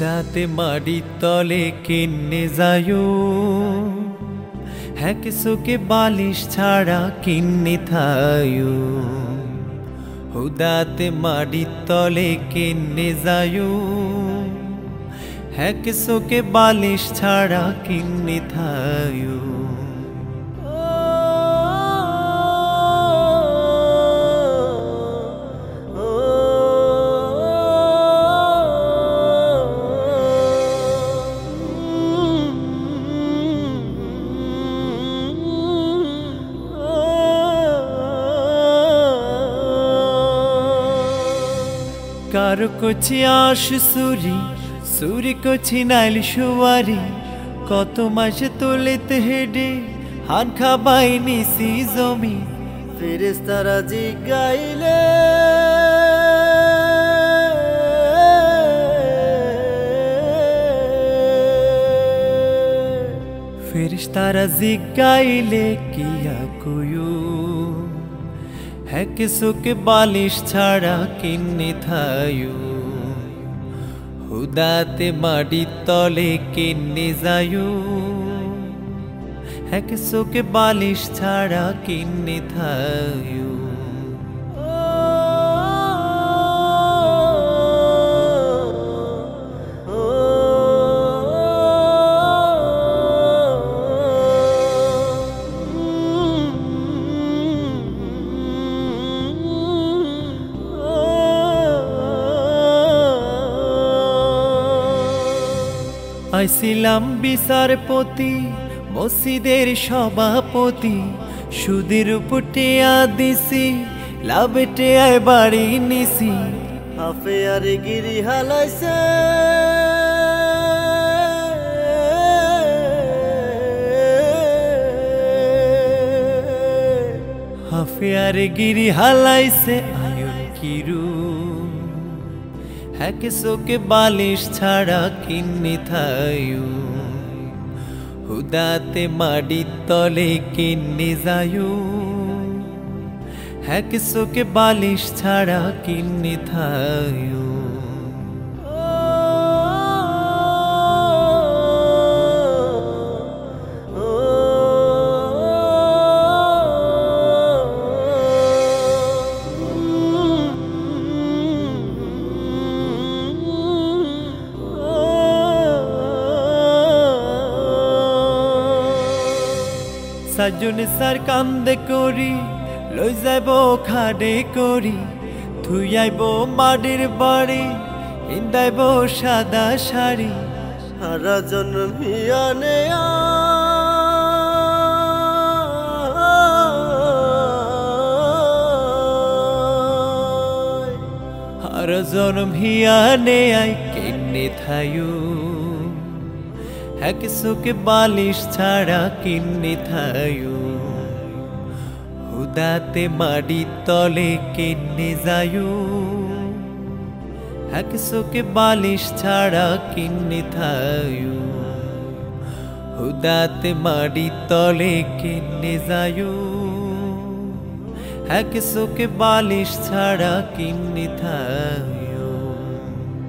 হুদাতে মাড়ি তলে কিনে যায়ু। হ্যাঁ সুকে বালিশ ছাড়া কিনে থায়ু। হুদাতে মাড়ি তলে কিনে যায়ু। হ্যাঁ সুকে বালিশ ছাড়া কিনে থায়ু। কারও কছি আশ সুরি সুরি কছি নাইল সুয়ারি, কত মাসে তোলেতে হেডে হান খাবাই নিসি জমি ফেরেস্তারা জিগাইলে। ফেরিস্তারা জিগাইলে, কিয়া কুয়ু হ্যাক সুকে বালিশ ছাড়া কিন্নি থায়ু হুদাতে মাডি তলে কিন্নি যায়ু হ্যাক সুকে বালিশ ছাড়া কিন্নি থায়ু আইছিলাম বিচারপতি মসজিদের সভাপতি। সুদের উপর টেয়া দিছি লাভে টেয়ায় বাড়ি নিছি। হাফে আর গিরি হালাইছে। হাফিয়ার গিরি হালাইছে আয়ুন কিরু হ্যাকে সোকে বালিশ ছাড়া কিন্নি থায়ু হুদাতে মাডি তলে কিন্নি যায়ু এক সোকে বালিশ ছাড়া কিন্নি থায়ু সাজনে সার কান্দে করি লই যাইব খাডে করি থুই আইব মাটির বাড়ি ইন্দাইব সাদা শাড়ি। হারা জন্মিয়ানে আর জনম হিয়ানে আই কিন্নে থায়ু? এক সুকে বালিশ ছাড়া কিন্নে থায়ু? হুদাতে মাডি তলে কিন্নে যায়ু? এক সুকে বালিশ ছাড়া কিন্নে থায়ু? হুদাতে মাডি তলে কিন্নে যায়ু? এক সুকে বালিশ ছাড়া কিন্নি থায়ু?